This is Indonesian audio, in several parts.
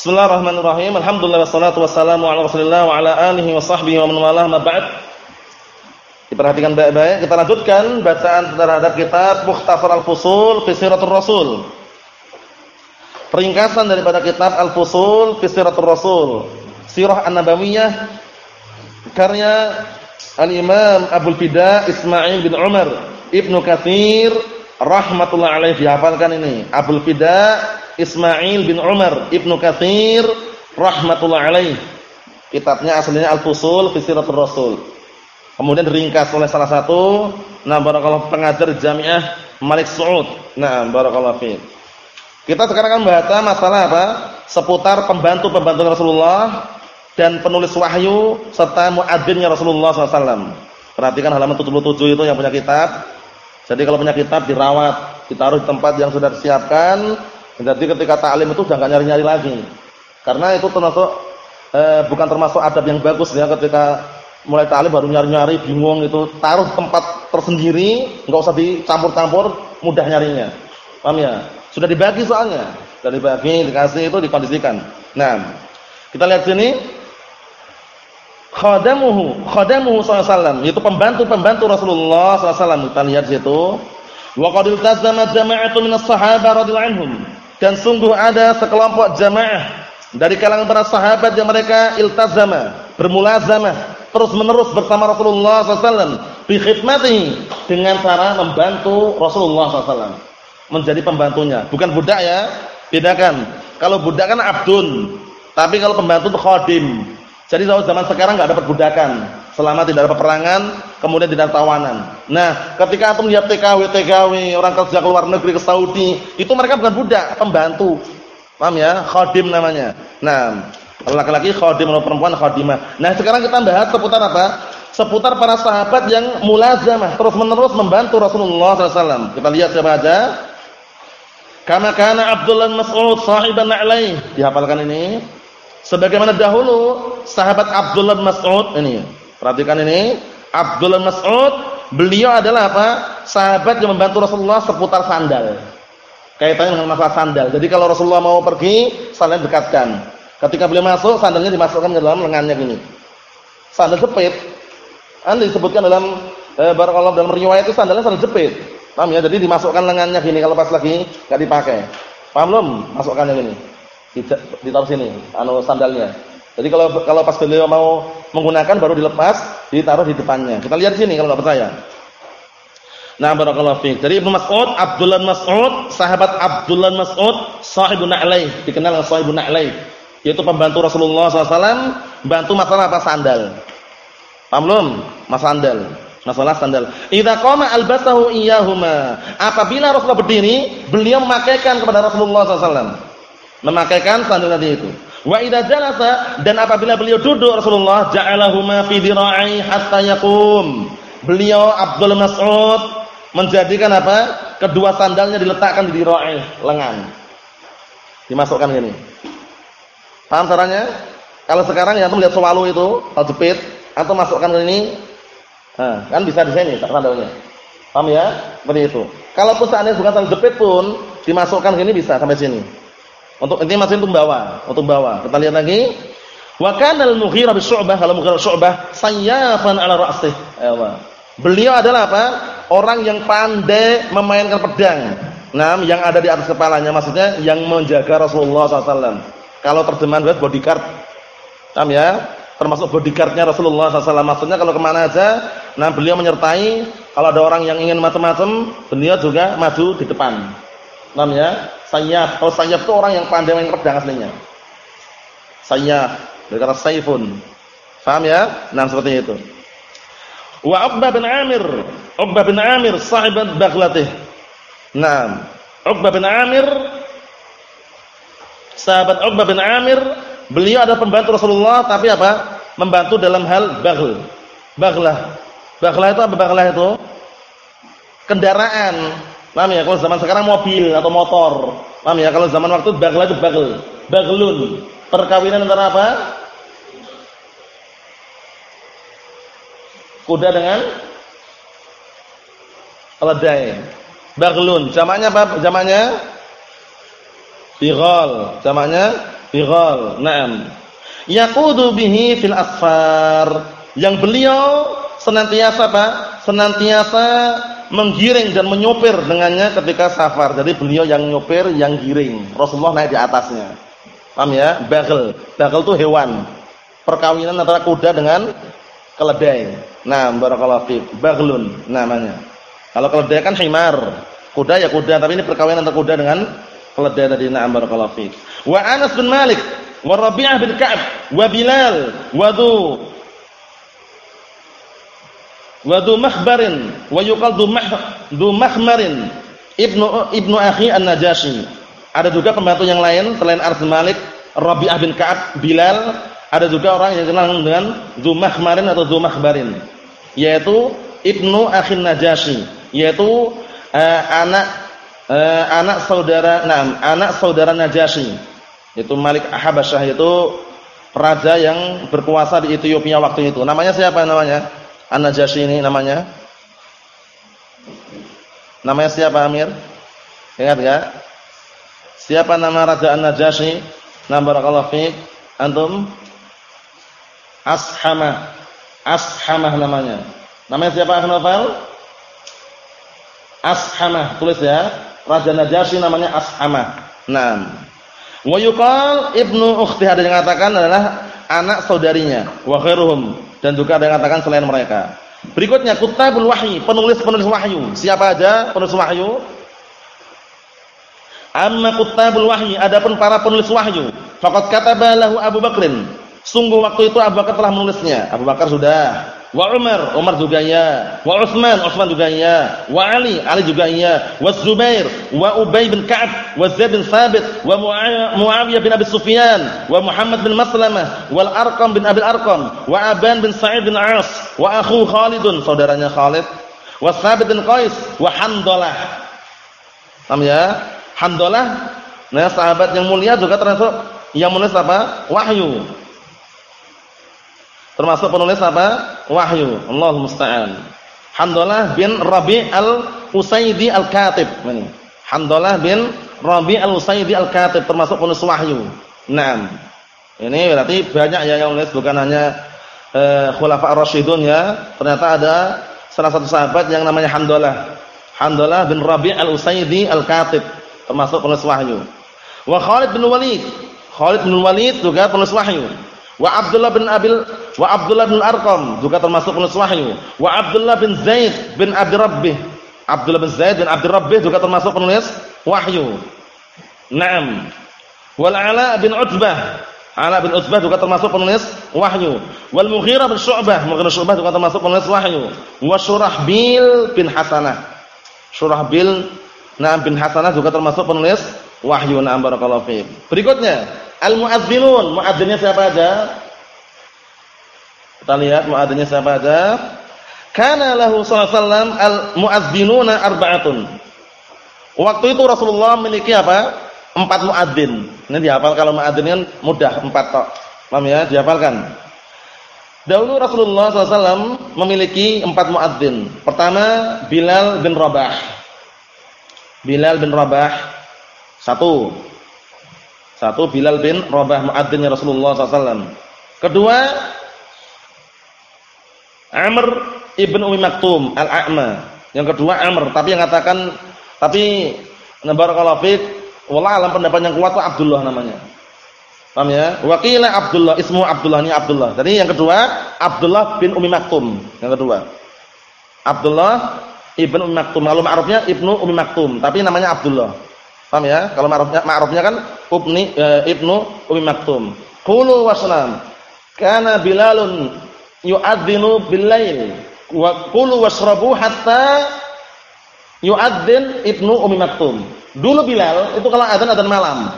Bismillahirrahmanirrahim. Alhamdulillah wassalatu wassalamu ala Rasulillah wa ala alihi wa sahbihi wa man walah ma ba'd. Diperhatikan baik-baik, kita lanjutkan bacaan terhadap kitab Mukhtasar Al-Fusul fi Siratul Rasul. Peringkasan daripada kitab Al-Fusul fi Siratul Rasul. Sirah An-Nabawiyah karya Al-Imam Abdul Fida Ismail bin Umar Ibnu Katsir rahmatullah alaih dihafalkan ini. Abdul Fida Ismail bin Umar Ibnu Katsir rahmatullah alaih. Kitabnya aslinya Al-Fusul fi Rasul. Kemudian diringkas oleh salah satu nah barakallahu pengajar Jamiah Malik Saud. Nah, barakallahu fi. Kita sekarang akan bahas masalah apa? Seputar pembantu-pembantu Rasulullah dan penulis wahyu serta muadzinnya Rasulullah SAW. Perhatikan halaman 77 itu yang punya kitab. Jadi kalau punya kitab dirawat, ditaruh di tempat yang sudah disiapkan. Jadi ketika ta'lim itu sudah enggak nyari-nyari lagi. Karena itu termasuk eh, bukan termasuk adab yang bagus ya ketika mulai ta'lim baru nyari-nyari bingung itu taruh tempat tersendiri, enggak usah dicampur-campur, mudah nyarinya. Paham ya? Sudah dibagi soalnya. Sudah dibagi, dikasih itu dikondisikan. Nah, kita lihat sini khadamuhu khadamuhu sallallahu yaitu pembantu-pembantu Rasulullah sallallahu kita lihat situ wa qad iltazama jama'atu minas sahabah radhiyallahu anhum dan sungguh ada sekelompok jamaah dari kalangan para sahabat yang mereka iltazama bermulazamah terus-menerus bersama Rasulullah sallallahu bi khidmatihi dengan cara membantu Rasulullah sallallahu menjadi pembantunya. Bukan budak ya bedakan. Kalau budak kan abdun tapi kalau pembantu itu khadim. Jadi zaman sekarang nggak ada perbudakan selama tidak ada peperangan, kemudian tidak ada tawanan. Nah, ketika antum lihat TKW TKW orang kerja ke luar negeri ke Saudi, itu mereka bukan budak, pembantu. Paham ya? Khadim namanya. Nah, laki-laki khadim atau perempuan khadimah. Nah, sekarang kita bahas seputar apa? Seputar para sahabat yang mulazamah, terus-menerus membantu Rasulullah SAW. Kita lihat siapa aja. Kama kana Abdullah Mas'ud sahiban na'laih. Dihafalkan ini. Sebagaimana dahulu sahabat Abdullah Mas'ud ini. Perhatikan ini, Abdullah Mas'ud, beliau adalah apa? Sahabat yang membantu Rasulullah seputar sandal. Kaitannya dengan masalah sandal. Jadi kalau Rasulullah mau pergi, sandalnya dekatkan. Ketika beliau masuk, sandalnya dimasukkan ke dalam lengannya gini. Sandal jepit. Anda disebutkan dalam eh, barakallahu dalam riwayat itu sandalnya sandal jepit. Paham ya? Jadi dimasukkan lengannya gini kalau pas lagi enggak dipakai. Paham belum? Masukkannya gini ditaruh sini anu sandalnya. Jadi kalau kalau pas beliau mau menggunakan baru dilepas, ditaruh di depannya. Kita lihat sini kalau nggak percaya. Nah, barakallahu fiik. Dari Ibnu Mas'ud, Abdullah Mas'ud, sahabat Abdullah Mas'ud, sahibun na'lai, dikenal sahibun na'lai, yaitu pembantu Rasulullah SAW, bantu masalah apa sandal. Paham belum? Masalah sandal. Masalah sandal. Idza qama albasahu iyyahuma. Apabila Rasulullah berdiri, beliau memakaikan kepada Rasulullah SAW memakaikan sandal tadi itu. Wa idza jalasa dan apabila beliau duduk Rasulullah ja'alahuma fi dhira'i hatta yaqum. Beliau Abdul Mas'ud menjadikan apa? Kedua sandalnya diletakkan di dhira'i, lengan. Dimasukkan gini. Paham caranya? Kalau sekarang ya antum lihat sewalu itu, atau jepit, atau masukkan ke ini. Nah, kan bisa di sini sandalnya. Paham ya? Seperti itu. Kalaupun seandainya bukan sandal jepit pun dimasukkan ke ini bisa sampai sini. Untuk ini masih untuk bawa, untuk bawa. Kita lihat lagi. Wa kana al-Mughirah bin Syu'bah, kalau Mughirah Syu'bah sayyafan ala ra'sih. Beliau adalah apa? Orang yang pandai memainkan pedang. Nah, yang ada di atas kepalanya maksudnya yang menjaga Rasulullah SAW. Kalau terjemahan buat bodyguard. Paham ya? Termasuk bodyguardnya Rasulullah SAW. Maksudnya kalau ke mana aja, nah beliau menyertai. Kalau ada orang yang ingin macam-macam, beliau juga maju di depan. Paham ya? Sayyaf. Kalau sayyaf itu orang yang pandai main pedang aslinya. Sayyaf. Dari kata saifun. Paham ya? Nah, seperti itu. Wa Uqbah bin Amir. Uqbah bin Amir sahibat baghlatih. Nah, Uqbah bin Amir sahabat Uqbah bin Amir, beliau adalah pembantu Rasulullah tapi apa? Membantu dalam hal baghl. Baghlah. Baghlah itu apa baghlah itu? Kendaraan Paham ya? Kalau zaman sekarang mobil atau motor. Paham ya? Kalau zaman waktu bagla itu bagel. Baglun. Perkawinan antara apa? Kuda dengan keledai. Baglun. Jamaknya apa? Jamaknya bighal. Jamaknya Bighal. Naam. Yaqudu bihi fil asfar. Yang beliau senantiasa apa? Senantiasa menggiring dan menyopir dengannya ketika safar. Jadi beliau yang nyopir, yang giring. Rasulullah naik di atasnya. Paham ya? Bagel. Bagel itu hewan. Perkawinan antara kuda dengan keledai. Nah, barakallahu fiik. Baglun namanya. Kalau keledai kan himar. Kuda ya kuda, tapi ini perkawinan antara kuda dengan keledai tadi. Nah, barakallahu fiik. Wa Anas bin Malik, wa Rabi'ah bin Ka'ab, wa Bilal, wa wa Dhu Makhbarin, wa yuqal Dhu Mah Dhu Makhmarin, ibnu ibnu akhi An-Najashi. Ada juga pembantu yang lain selain Anas Malik, Rabi'ah bin Ka'ab, Bilal, ada juga orang yang dikenal dengan Dhu Makhmarin atau Dhu Makhbarin, yaitu ibnu akhi Najashi, yaitu uh, anak uh, anak saudara, nah, anak saudara Najasyi. Itu Malik Habasyah itu raja yang berkuasa di Ethiopia waktu itu. Namanya siapa namanya? An-Najasyi ini namanya. Namanya siapa Amir? Ingat enggak? Siapa nama Raja An-Najasyi? Nama barakallahu fiik. Antum? Ashamah. Ashamah namanya. Namanya siapa Ahnafal? Ashamah. Tulis ya. Raja Najasyi namanya Ashamah. Naam. Wa yuqal ibnu ukhti ada yang mengatakan adalah anak saudarinya wa khairuhum dan juga ada yang mengatakan selain mereka. Berikutnya kutabul wahyi, penulis-penulis wahyu. Siapa aja penulis wahyu? Amma kutabul wahyi, adapun para penulis wahyu, faqad kataba lahu Abu Bakrin. Sungguh waktu itu Abu Bakar telah menulisnya. Abu Bakar sudah Wa Umar, Umar juga iya. Wa Utsman, Utsman juga iya. Wa Ali, Ali juga iya. Wa Zubair, wa Ubay bin Ka'ab, wa Zaid bin Thabit, wa Muawiyah bin Abi Sufyan, wa Muhammad bin Maslamah, wal Arqam bin Abi Arqam, wa Aban bin Sa'id bin As, wa akhu Khalidun, saudaranya Khalid, wa Thabit bin Qais, wa Handalah. Paham ya? Handalah, nah sahabat yang mulia juga termasuk yang menulis apa? Wahyu. Termasuk penulis apa? Wahyu. Allah musta'an. Handalah bin Rabi' al-Usaidi al-Katib. Ini. Handalah bin Rabi' al-Usaidi al-Katib termasuk penulis wahyu. Naam. Ini berarti banyak ya yang menulis bukan hanya uh, Khulafa ar-Rasyidun ya. Ternyata ada salah satu sahabat yang namanya Handalah. Handalah bin Rabi' al-Usaidi al-Katib termasuk penulis wahyu. Wa Khalid bin Walid. Khalid bin Walid juga penulis wahyu. Wa Abdullah bin Abil wa Abdullah bin Arqam juga termasuk penulis wahyu. Wa Abdullah bin Zaid bin Abdi Rabbih. Abdullah bin Zaid bin Abdi Rabbih juga termasuk penulis wahyu. Naam. Wal Ala bin Utbah. Ala bin Utbah juga termasuk penulis wahyu. Wal Mughirah bin Syu'bah, Mughirah Syu'bah juga termasuk penulis wahyu. Wa Surahbil bin Hasanah. Surahbil Naam bin Hasanah juga termasuk penulis wahyu. Naam barakallahu fiik. Berikutnya, Al-muadzinun, muadzinnya siapa aja? Kita lihat muadzinnya siapa aja. Kana lahu sallallahu al-muadzinuna arba'atun. Waktu itu Rasulullah memiliki apa? Empat muadzin. Ini dihafal kalau muadzin kan mudah, empat tok. Paham ya? Dihafalkan. Dahulu Rasulullah SAW memiliki empat muadzin. Pertama Bilal bin Rabah. Bilal bin Rabah. Satu. Satu Bilal bin Rabah muadzinnya Rasulullah SAW. Kedua Amr ibn Umi Maktum al-A'ma. Yang kedua Amr, tapi yang katakan tapi nabarakallahu fiik, wallah alam pendapat yang kuat itu Abdullah namanya. Paham ya? Wakila Abdullah, ismu Abdullah ini Abdullah. Jadi yang kedua Abdullah bin Umi Maktum. Yang kedua. Abdullah ibn Umi Maktum. Kalau ma'rufnya Ibnu Umi Maktum, tapi namanya Abdullah. Paham ya? Kalau ma'rufnya ma'rufnya kan Ubni e, Ibnu Umi Maktum. Qulu wasnam. Kana Bilalun yu'adzinu bil-lail wa qulu washrabu hatta yu'adzin Ibnu Umi Maktum. Dulu Bilal itu kalau adzan adzan malam.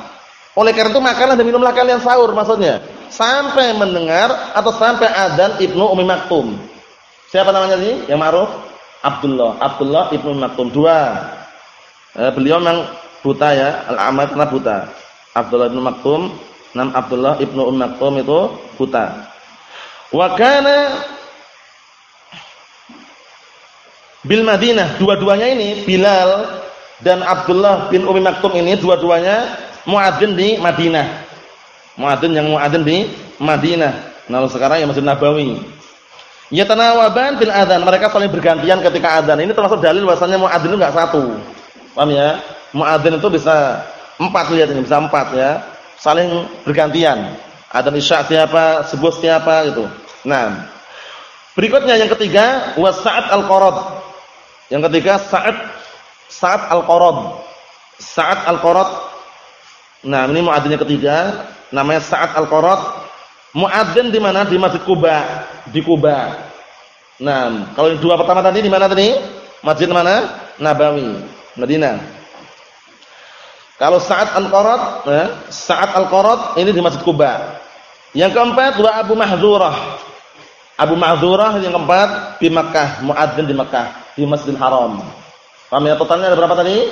Oleh karena itu makanlah dan minumlah kalian sahur maksudnya. Sampai mendengar atau sampai adzan Ibnu Umi Maktum. Siapa namanya sih? Yang ma'ruf? Abdullah. Abdullah Ibnu Maktum. Dua. Eh, beliau memang buta ya, al-amad karena buta. Abdullah bin Maktum, nam Abdullah ibnu Um Maktum itu buta. Wa kana bil Madinah, dua-duanya ini Bilal dan Abdullah bin Umi Maktum ini dua-duanya muadzin di Madinah. Muadzin yang muadzin di Madinah. Nah, sekarang yang Masjid Nabawi. Yatanawaban bil adzan. Mereka saling bergantian ketika adzan. Ini termasuk dalil bahwasanya muadzin itu enggak satu. Paham ya? Muadzin itu bisa empat lihat ini, bisa empat ya. Saling bergantian. Adzan Isya siapa, subuh siapa gitu. Nah, berikutnya yang ketiga wasa'at al-qarad. Yang ketiga saat saat al-qarad. Saat al-qarad. Nah, ini muadzinnya ketiga, namanya Sa'ad al-Qarad. Muadzin di mana? Di Masjid Kuba, di Kuba. Nah, kalau yang dua pertama tadi di mana tadi? Masjid mana? Nabawi, Madinah. Kalau Sa'ad al-Qarad, ya, Sa'ad al-Qarad ini di Masjid Kuba. Yang keempat wa Abu Mahdzurah. Abu Mahdzurah yang keempat di Makkah, muadzin di Makkah, di Masjidil Haram. Paham ya totalnya ada berapa tadi?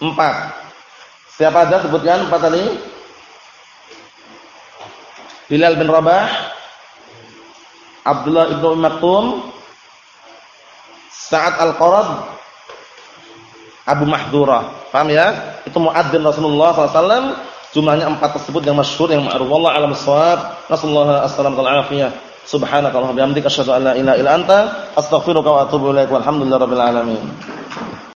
Empat. Siapa ada sebutkan empat tadi? Bilal bin Rabah, Abdullah ibnu Maktum, Sa'ad al-Qarad, Abu Mahdurah. Paham ya? Itu muadzin Rasulullah SAW. Jumlahnya empat tersebut yang masyhur yang ma'ruf. Wallahu a'lam assalamatu wal afiyah. Subhanakallahumma bihamdika asyhadu an la ilaha illa anta astaghfiruka wa atubu ilaik. Walhamdulillahirabbil alamin.